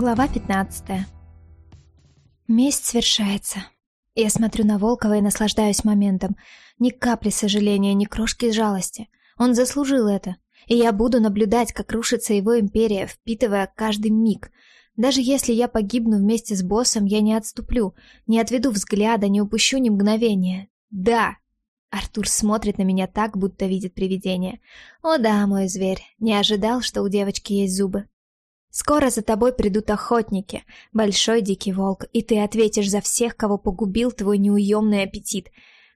Глава 15 Месть свершается. Я смотрю на Волкова и наслаждаюсь моментом. Ни капли сожаления, ни крошки жалости. Он заслужил это. И я буду наблюдать, как рушится его империя, впитывая каждый миг. Даже если я погибну вместе с боссом, я не отступлю, не отведу взгляда, не упущу ни мгновения. Да! Артур смотрит на меня так, будто видит привидение. О да, мой зверь, не ожидал, что у девочки есть зубы. Скоро за тобой придут охотники, большой дикий волк, и ты ответишь за всех, кого погубил твой неуемный аппетит.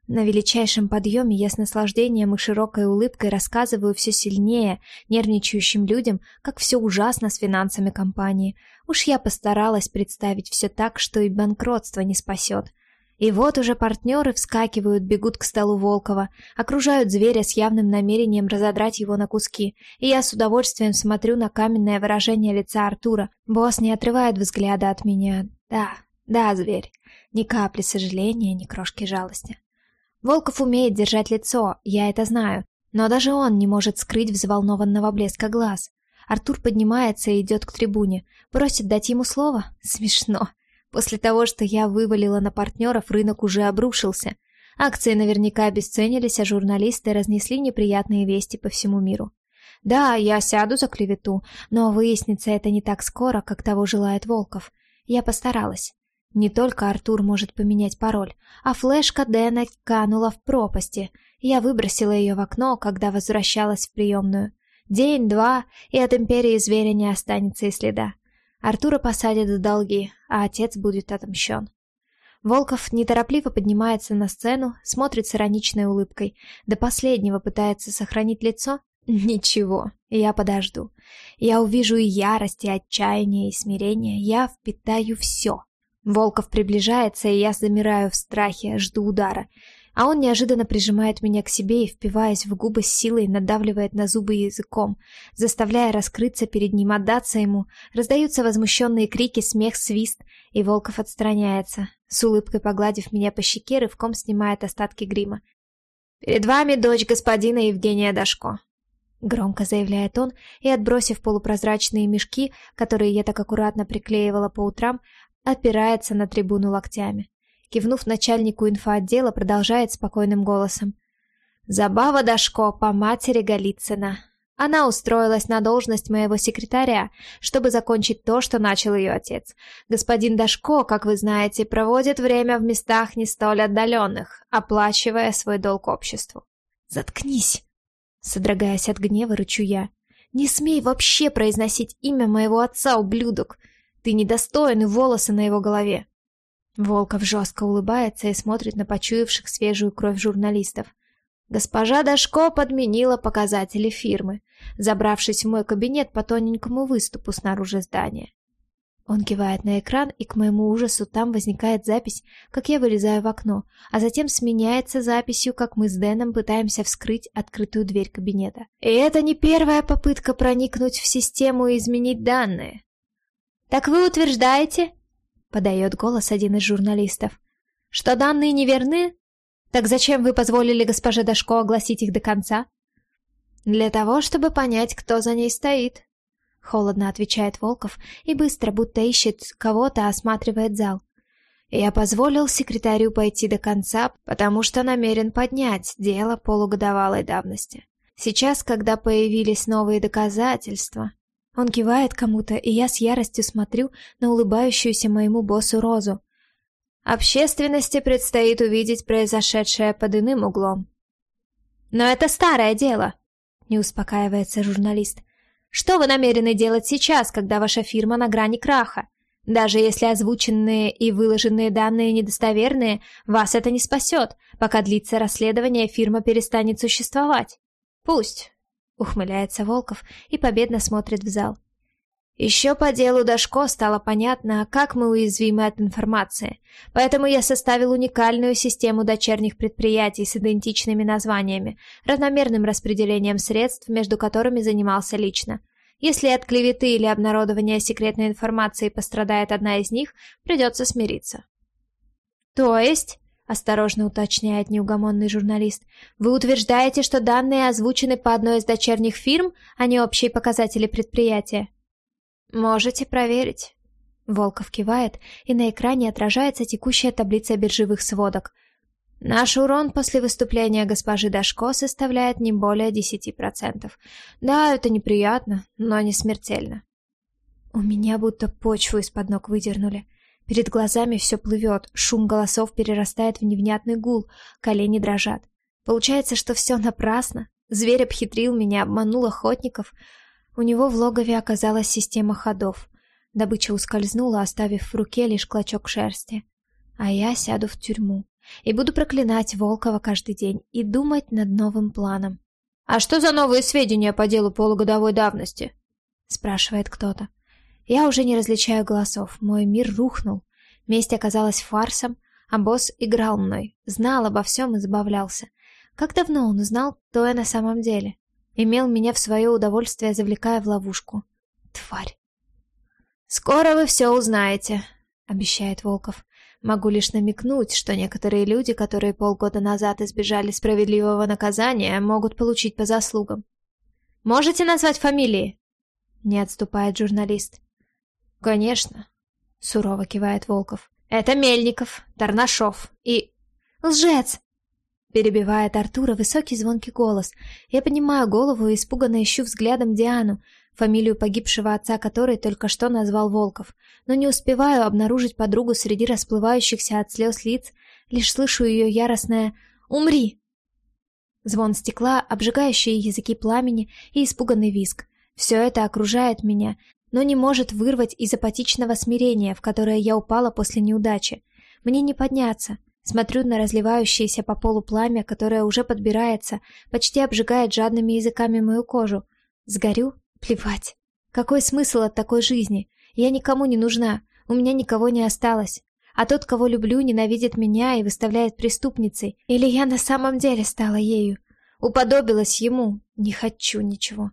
На величайшем подъеме я с наслаждением и широкой улыбкой рассказываю все сильнее нервничающим людям, как все ужасно с финансами компании. Уж я постаралась представить все так, что и банкротство не спасет. И вот уже партнеры вскакивают, бегут к столу Волкова, окружают зверя с явным намерением разодрать его на куски, и я с удовольствием смотрю на каменное выражение лица Артура. Босс не отрывает взгляда от меня. Да, да, зверь. Ни капли сожаления, ни крошки жалости. Волков умеет держать лицо, я это знаю, но даже он не может скрыть взволнованного блеска глаз. Артур поднимается и идет к трибуне, просит дать ему слово. Смешно. После того, что я вывалила на партнеров, рынок уже обрушился. Акции наверняка обесценились, а журналисты разнесли неприятные вести по всему миру. Да, я сяду за клевету, но выяснится это не так скоро, как того желает Волков. Я постаралась. Не только Артур может поменять пароль, а флешка Дэна канула в пропасти. Я выбросила ее в окно, когда возвращалась в приемную. День-два, и от Империи Зверя не останется и следа. Артура посадят в долги, а отец будет отомщен. Волков неторопливо поднимается на сцену, смотрит с ироничной улыбкой. До последнего пытается сохранить лицо. Ничего, я подожду. Я увижу и ярость, и отчаяние, и смирение. Я впитаю все. Волков приближается, и я замираю в страхе, жду удара а он неожиданно прижимает меня к себе и, впиваясь в губы с силой, надавливает на зубы языком, заставляя раскрыться перед ним, отдаться ему. Раздаются возмущенные крики, смех, свист, и Волков отстраняется, с улыбкой погладив меня по щеке, рывком снимает остатки грима. «Перед вами дочь господина Евгения Дашко», — громко заявляет он, и, отбросив полупрозрачные мешки, которые я так аккуратно приклеивала по утрам, опирается на трибуну локтями. Кивнув начальнику инфоотдела, продолжает спокойным голосом. «Забава Дашко по матери Голицына. Она устроилась на должность моего секретаря, чтобы закончить то, что начал ее отец. Господин Дашко, как вы знаете, проводит время в местах не столь отдаленных, оплачивая свой долг обществу». «Заткнись!» Содрогаясь от гнева, рычу я. «Не смей вообще произносить имя моего отца, ублюдок! Ты недостоин и волосы на его голове!» Волков жестко улыбается и смотрит на почуявших свежую кровь журналистов. Госпожа Дашко подменила показатели фирмы, забравшись в мой кабинет по тоненькому выступу снаружи здания. Он кивает на экран, и к моему ужасу там возникает запись, как я вылезаю в окно, а затем сменяется записью, как мы с Дэном пытаемся вскрыть открытую дверь кабинета. И это не первая попытка проникнуть в систему и изменить данные. «Так вы утверждаете, подает голос один из журналистов. Что данные неверны? Так зачем вы позволили госпоже Дашко огласить их до конца? Для того, чтобы понять, кто за ней стоит. Холодно отвечает Волков и быстро, будто ищет кого-то, осматривает зал. Я позволил секретарю пойти до конца, потому что намерен поднять дело полугодовалой давности. Сейчас, когда появились новые доказательства, он кивает кому-то, и я с яростью смотрю на улыбающуюся моему боссу Розу. Общественности предстоит увидеть произошедшее под иным углом. «Но это старое дело», — не успокаивается журналист. «Что вы намерены делать сейчас, когда ваша фирма на грани краха? Даже если озвученные и выложенные данные недостоверные, вас это не спасет. Пока длится расследование, фирма перестанет существовать. Пусть, Ухмыляется Волков и победно смотрит в зал. Еще по делу Дашко стало понятно, как мы уязвимы от информации, поэтому я составил уникальную систему дочерних предприятий с идентичными названиями, равномерным распределением средств, между которыми занимался лично. Если от клеветы или обнародования секретной информации пострадает одна из них, придется смириться. То есть, осторожно уточняет неугомонный журналист. Вы утверждаете, что данные озвучены по одной из дочерних фирм, а не общие показатели предприятия? Можете проверить, Волков кивает, и на экране отражается текущая таблица биржевых сводок. Наш урон после выступления госпожи Дашко составляет не более 10%. Да, это неприятно, но не смертельно. У меня будто почву из-под ног выдернули. Перед глазами все плывет, шум голосов перерастает в невнятный гул, колени дрожат. Получается, что все напрасно. Зверь обхитрил меня, обманул охотников. У него в логове оказалась система ходов. Добыча ускользнула, оставив в руке лишь клочок шерсти. А я сяду в тюрьму и буду проклинать Волкова каждый день и думать над новым планом. «А что за новые сведения по делу полугодовой давности?» — спрашивает кто-то. Я уже не различаю голосов, мой мир рухнул. Месть оказалась фарсом, а босс играл мной, знал обо всем и забавлялся. Как давно он узнал, кто я на самом деле? Имел меня в свое удовольствие, завлекая в ловушку. Тварь. «Скоро вы все узнаете», — обещает Волков. «Могу лишь намекнуть, что некоторые люди, которые полгода назад избежали справедливого наказания, могут получить по заслугам». «Можете назвать фамилии?» — не отступает журналист. «Конечно», — сурово кивает Волков. «Это Мельников, Тарнашов и...» «Лжец!» Перебивает Артура высокий звонкий голос. Я поднимаю голову и испуганно ищу взглядом Диану, фамилию погибшего отца которой только что назвал Волков, но не успеваю обнаружить подругу среди расплывающихся от слез лиц, лишь слышу ее яростное «Умри!». Звон стекла, обжигающие языки пламени и испуганный визг. Все это окружает меня, но не может вырвать из апатичного смирения, в которое я упала после неудачи. Мне не подняться. Смотрю на разливающееся по полу пламя, которое уже подбирается, почти обжигает жадными языками мою кожу. Сгорю? Плевать. Какой смысл от такой жизни? Я никому не нужна, у меня никого не осталось. А тот, кого люблю, ненавидит меня и выставляет преступницей. Или я на самом деле стала ею? Уподобилась ему. Не хочу ничего.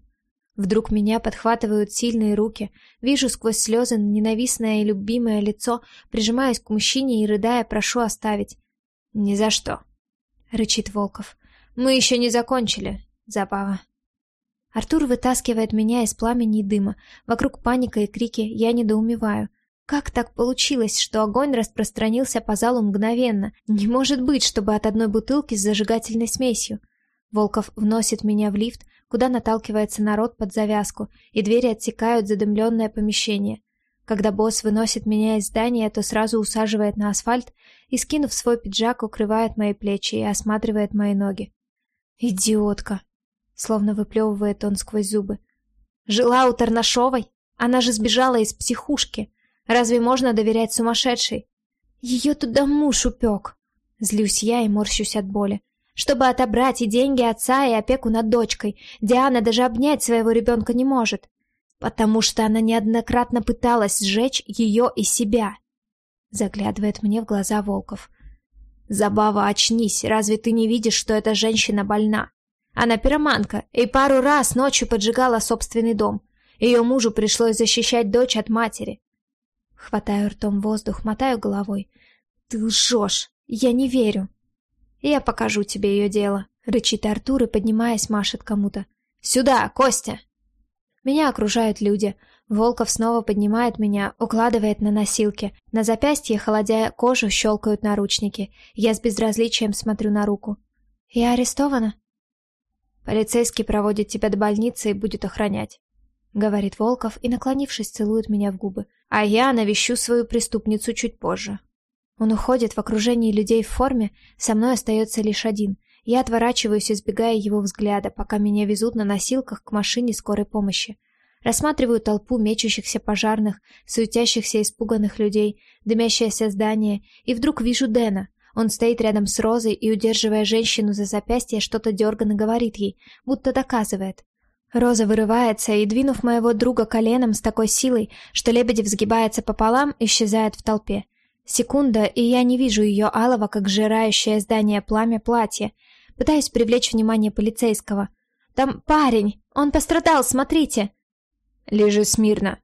Вдруг меня подхватывают сильные руки, вижу сквозь слезы ненавистное и любимое лицо, прижимаюсь к мужчине и, рыдая, прошу оставить. «Ни за что», — рычит Волков. «Мы еще не закончили, забава». Артур вытаскивает меня из пламени и дыма. Вокруг паника и крики, я недоумеваю. Как так получилось, что огонь распространился по залу мгновенно? Не может быть, чтобы от одной бутылки с зажигательной смесью. Волков вносит меня в лифт, куда наталкивается народ под завязку, и двери отсекают задымленное помещение. Когда босс выносит меня из здания, то сразу усаживает на асфальт и, скинув свой пиджак, укрывает мои плечи и осматривает мои ноги. «Идиотка!» — словно выплевывает он сквозь зубы. «Жила у Тарнашовой? Она же сбежала из психушки. Разве можно доверять сумасшедшей? Ее туда муж упек!» Злюсь я и морщусь от боли. Чтобы отобрать и деньги отца, и опеку над дочкой, Диана даже обнять своего ребенка не может. Потому что она неоднократно пыталась сжечь ее и себя. Заглядывает мне в глаза Волков. Забава, очнись, разве ты не видишь, что эта женщина больна? Она пироманка и пару раз ночью поджигала собственный дом. Ее мужу пришлось защищать дочь от матери. Хватаю ртом воздух, мотаю головой. Ты лжешь, я не верю. «Я покажу тебе ее дело», — рычит Артур и, поднимаясь, машет кому-то. «Сюда, Костя!» Меня окружают люди. Волков снова поднимает меня, укладывает на носилки. На запястье, холодя кожу, щелкают наручники. Я с безразличием смотрю на руку. «Я арестована?» «Полицейский проводит тебя до больницы и будет охранять», — говорит Волков и, наклонившись, целует меня в губы. «А я навещу свою преступницу чуть позже». Он уходит в окружении людей в форме, со мной остается лишь один. Я отворачиваюсь, избегая его взгляда, пока меня везут на носилках к машине скорой помощи. Рассматриваю толпу мечущихся пожарных, суетящихся испуганных людей, дымящееся здание, и вдруг вижу Дэна. Он стоит рядом с Розой и, удерживая женщину за запястье, что-то дерганно говорит ей, будто доказывает. Роза вырывается и, двинув моего друга коленом с такой силой, что Лебедев сгибается пополам, исчезает в толпе. Секунда, и я не вижу ее алого, как жирающее здание пламя платье. Пытаюсь привлечь внимание полицейского. «Там парень! Он пострадал, смотрите!» «Лежи смирно!»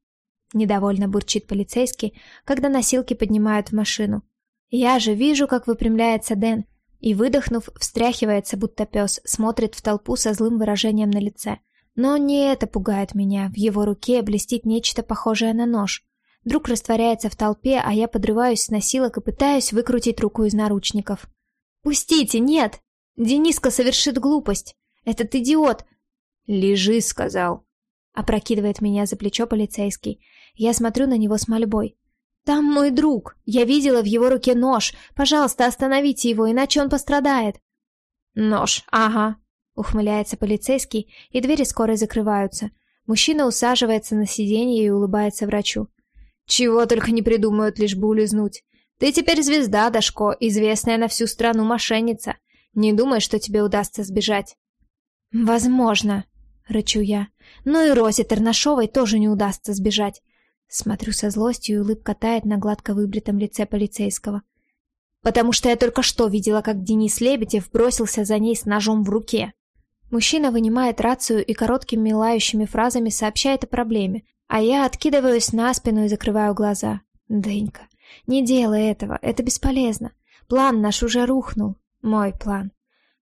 Недовольно бурчит полицейский, когда носилки поднимают в машину. Я же вижу, как выпрямляется Дэн, и, выдохнув, встряхивается, будто пес, смотрит в толпу со злым выражением на лице. Но не это пугает меня, в его руке блестит нечто похожее на нож. Друг растворяется в толпе, а я подрываюсь с носилок и пытаюсь выкрутить руку из наручников. «Пустите, нет! Дениска совершит глупость! Этот идиот!» «Лежи», — сказал. Опрокидывает меня за плечо полицейский. Я смотрю на него с мольбой. «Там мой друг! Я видела в его руке нож! Пожалуйста, остановите его, иначе он пострадает!» «Нож, ага!» — ухмыляется полицейский, и двери скоро закрываются. Мужчина усаживается на сиденье и улыбается врачу. «Чего только не придумают, лишь бы улизнуть. Ты теперь звезда, Дашко, известная на всю страну мошенница. Не думай, что тебе удастся сбежать». «Возможно», — рычу я. «Но и Розе Тернашовой тоже не удастся сбежать. Смотрю со злостью, и улыбка тает на гладко выбритом лице полицейского. Потому что я только что видела, как Денис Лебедев бросился за ней с ножом в руке. Мужчина вынимает рацию и короткими лающими фразами сообщает о проблеме, а я откидываюсь на спину и закрываю глаза. Дэнька, не делай этого, это бесполезно. План наш уже рухнул. Мой план.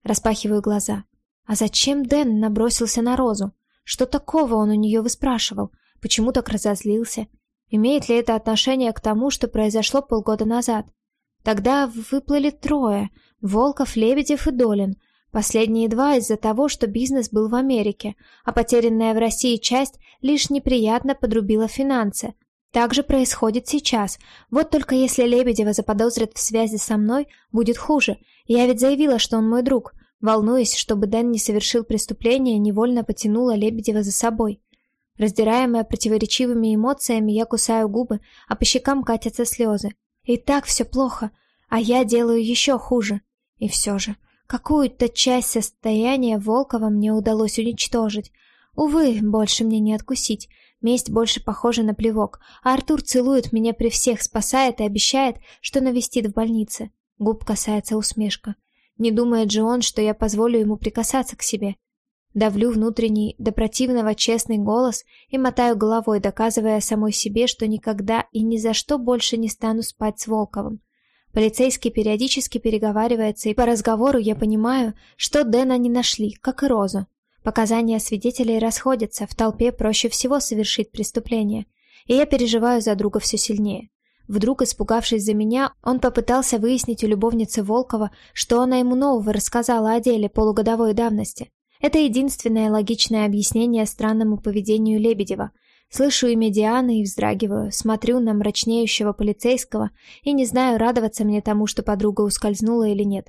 Распахиваю глаза. А зачем Дэн набросился на Розу? Что такого он у нее выспрашивал? Почему так разозлился? Имеет ли это отношение к тому, что произошло полгода назад? Тогда выплыли трое – Волков, Лебедев и Долин. Последние два из-за того, что бизнес был в Америке, а потерянная в России часть лишь неприятно подрубила финансы. Так же происходит сейчас. Вот только если Лебедева заподозрят в связи со мной, будет хуже. Я ведь заявила, что он мой друг. Волнуясь, чтобы Дэн не совершил преступление, невольно потянула Лебедева за собой. Раздираемая противоречивыми эмоциями, я кусаю губы, а по щекам катятся слезы. И так все плохо, а я делаю еще хуже. И все же, какую-то часть состояния Волкова мне удалось уничтожить. Увы, больше мне не откусить. Месть больше похожа на плевок, а Артур целует меня при всех, спасает и обещает, что навестит в больнице. Губ касается усмешка. Не думает же он, что я позволю ему прикасаться к себе. Давлю внутренний, до противного честный голос и мотаю головой, доказывая самой себе, что никогда и ни за что больше не стану спать с Волковым. Полицейский периодически переговаривается, и по разговору я понимаю, что Дэна не нашли, как и Розу. Показания свидетелей расходятся, в толпе проще всего совершить преступление, и я переживаю за друга все сильнее. Вдруг, испугавшись за меня, он попытался выяснить у любовницы Волкова, что она ему нового рассказала о деле полугодовой давности. Это единственное логичное объяснение странному поведению Лебедева. Слышу имя Дианы и вздрагиваю, смотрю на мрачнеющего полицейского и не знаю, радоваться мне тому, что подруга ускользнула или нет.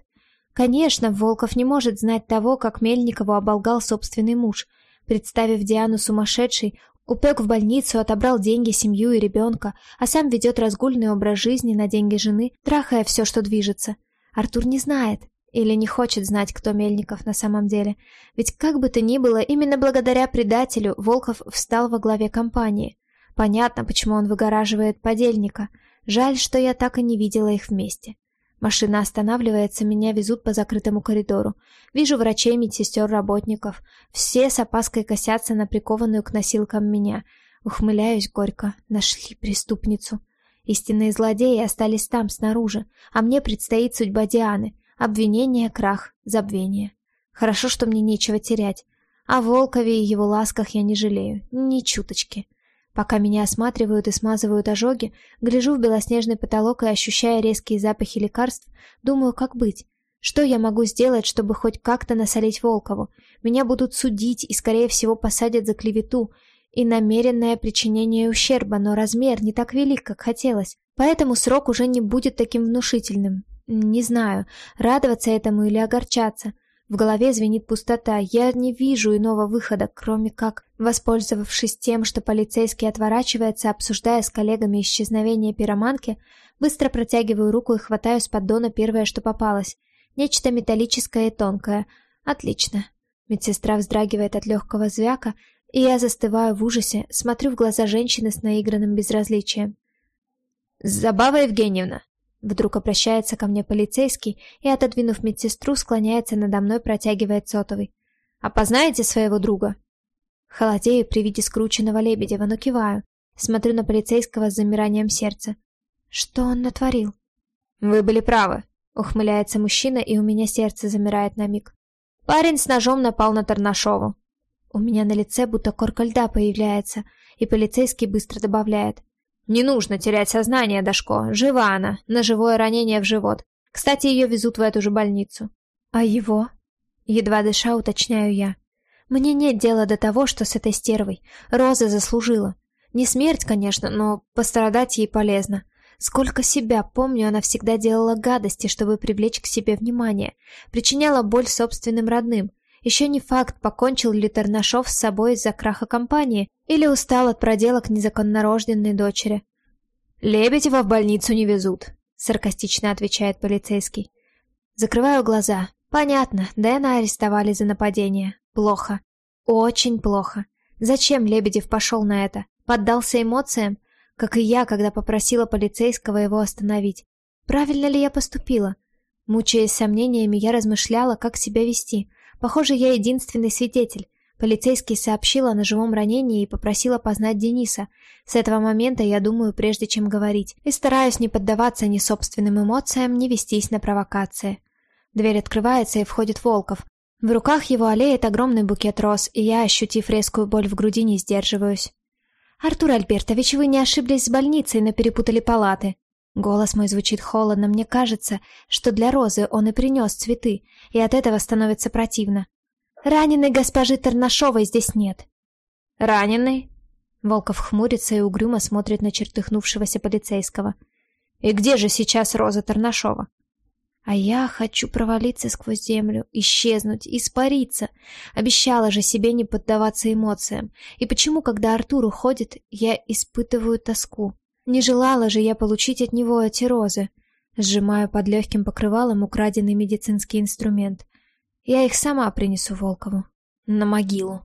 Конечно, Волков не может знать того, как Мельникову оболгал собственный муж. Представив Диану сумасшедшей, упек в больницу, отобрал деньги, семью и ребенка, а сам ведет разгульный образ жизни на деньги жены, трахая все, что движется. Артур не знает, или не хочет знать, кто Мельников на самом деле. Ведь как бы то ни было, именно благодаря предателю Волков встал во главе компании. Понятно, почему он выгораживает подельника. Жаль, что я так и не видела их вместе. Машина останавливается, меня везут по закрытому коридору. Вижу врачей, медсестер, работников. Все с опаской косятся на прикованную к носилкам меня. Ухмыляюсь горько. Нашли преступницу. Истинные злодеи остались там, снаружи, а мне предстоит судьба Дианы — Обвинение, крах, забвение. Хорошо, что мне нечего терять. О Волкове и его ласках я не жалею, ни чуточки. Пока меня осматривают и смазывают ожоги, гляжу в белоснежный потолок и, ощущая резкие запахи лекарств, думаю, как быть. Что я могу сделать, чтобы хоть как-то насолить Волкову? Меня будут судить и, скорее всего, посадят за клевету и намеренное причинение ущерба, но размер не так велик, как хотелось. Поэтому срок уже не будет таким внушительным. Не знаю, радоваться этому или огорчаться. В голове звенит пустота. Я не вижу иного выхода, кроме как, воспользовавшись тем, что полицейский отворачивается, обсуждая с коллегами исчезновение пироманки, быстро протягиваю руку и хватаю с поддона первое, что попалось. Нечто металлическое и тонкое. Отлично. Медсестра вздрагивает от легкого звяка, и я застываю в ужасе, смотрю в глаза женщины с наигранным безразличием. «Забава Евгеньевна!» Вдруг обращается ко мне полицейский и, отодвинув медсестру, склоняется надо мной, протягивает сотовый. «Опознаете своего друга?» Холодею при виде скрученного Лебедева, но киваю. Смотрю на полицейского с замиранием сердца. Что он натворил? «Вы были правы», — ухмыляется мужчина, и у меня сердце замирает на миг. «Парень с ножом напал на Тарнашову». У меня на лице будто корка льда появляется, и полицейский быстро добавляет. Не нужно терять сознание, Дашко. Жива она, на живое ранение в живот. Кстати, ее везут в эту же больницу. А его? Едва дыша, уточняю я. Мне нет дела до того, что с этой стервой. Роза заслужила. Не смерть, конечно, но пострадать ей полезно. Сколько себя помню, она всегда делала гадости, чтобы привлечь к себе внимание. Причиняла боль собственным родным. Еще не факт, покончил ли Тарнашов с собой из-за краха компании или устал от проделок незаконнорожденной дочери. «Лебедева в больницу не везут», — саркастично отвечает полицейский. Закрываю глаза. Понятно, Дэна арестовали за нападение. Плохо. Очень плохо. Зачем Лебедев пошел на это? Поддался эмоциям? Как и я, когда попросила полицейского его остановить. Правильно ли я поступила? Мучаясь сомнениями, я размышляла, как себя вести. Похоже, я единственный свидетель. Полицейский сообщил о ножевом ранении и попросил опознать Дениса. С этого момента я думаю, прежде чем говорить, и стараюсь не поддаваться ни собственным эмоциям, ни вестись на провокации. Дверь открывается и входит Волков. В руках его олеет огромный букет роз, и я, ощутив резкую боль в груди, не сдерживаюсь. «Артур Альбертович, вы не ошиблись с больницей, но перепутали палаты». Голос мой звучит холодно, мне кажется, что для Розы он и принес цветы, и от этого становится противно. Раненой госпожи Тарнашовой здесь нет. Раненый? Волков хмурится и угрюмо смотрит на чертыхнувшегося полицейского. И где же сейчас Роза Тарнашова? А я хочу провалиться сквозь землю, исчезнуть, испариться. Обещала же себе не поддаваться эмоциям. И почему, когда Артур уходит, я испытываю тоску? Не желала же я получить от него эти розы. Сжимаю под легким покрывалом украденный медицинский инструмент. Я их сама принесу Волкову. На могилу.